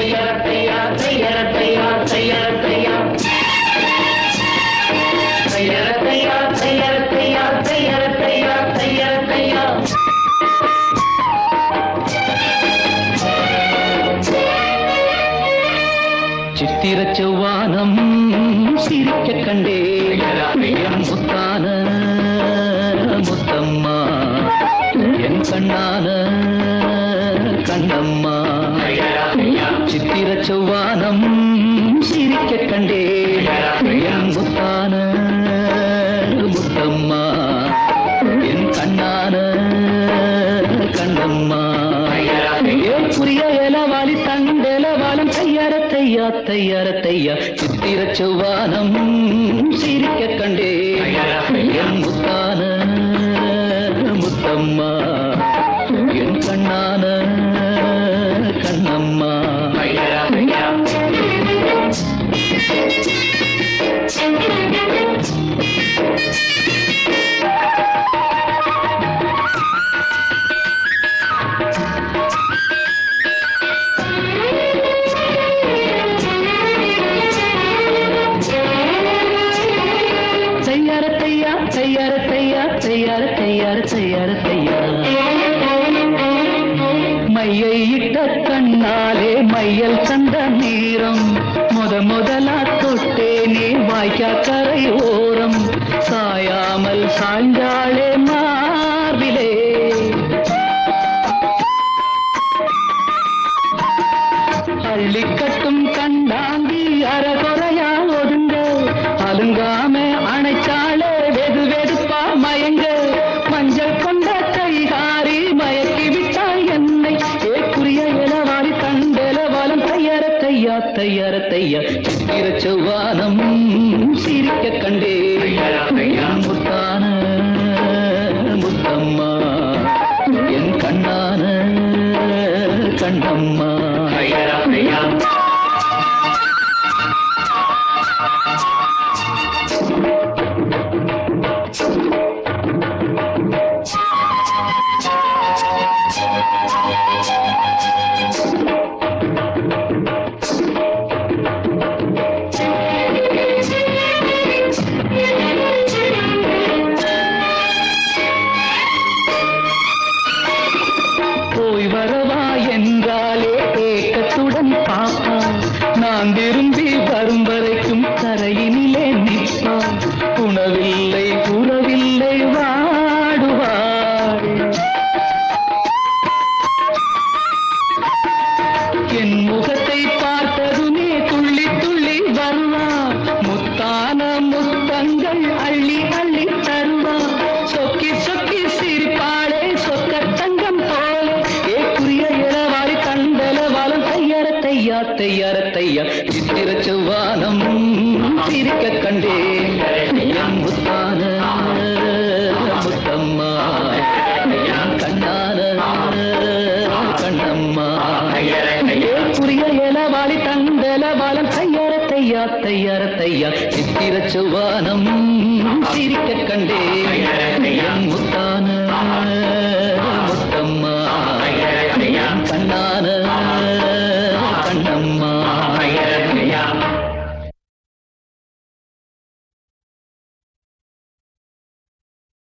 தையரத்தையா தையரத்தையா தையரத்தையா தையரத்தையா தையரத்தையா தையரத்தையா தையரத்தையா சித்திர செவ்வானம் சிரிக்க கண்டே என் முத்தான செவ்வானம் சிரிக்க கண்டே முத்தான முத்தம்மா என் கண்ணான கண்ணம்மா. ஏன் புரிய இலவாளி தண்டலவாளம் தையார தையா தையார தையா சித்திர செவ்வானம் சிரிக்க கண்டே என் முத்தான முத்தம்மா. தையா தையார தையா தையார தையார தையார தையா மையை இட்ட கண்ணாலே மையல் சந்த நேரம். முத முதலா தொட்டேனே வாய்க்கா கரை ஓரம். சாயாமல் சாய்ந்தாளே தையா தையார தையா. சித்திர செவ்வானம் சிரிக்க கண்டே. முத்தான முத்தம்மா என் கண்ணான கண்ணம்மா. நான் விரும்பி வரும் வரைக்கும் கரையினிலே நிற்பான். உணவில்லை உறவில்லை வாடுவாள் என் முகத்தை தையா தையார தையா சித்திர செவ்வானம் சிரிக்க கண்டேன் முத்தான முத்தம்மா. கண்ணான கண்ணம்மா. புரிய இலவாளி தண்டலவாளம் தையார தையா தையார தையா சித்திர செவ்வானம் சிரிக்க கண்டேன்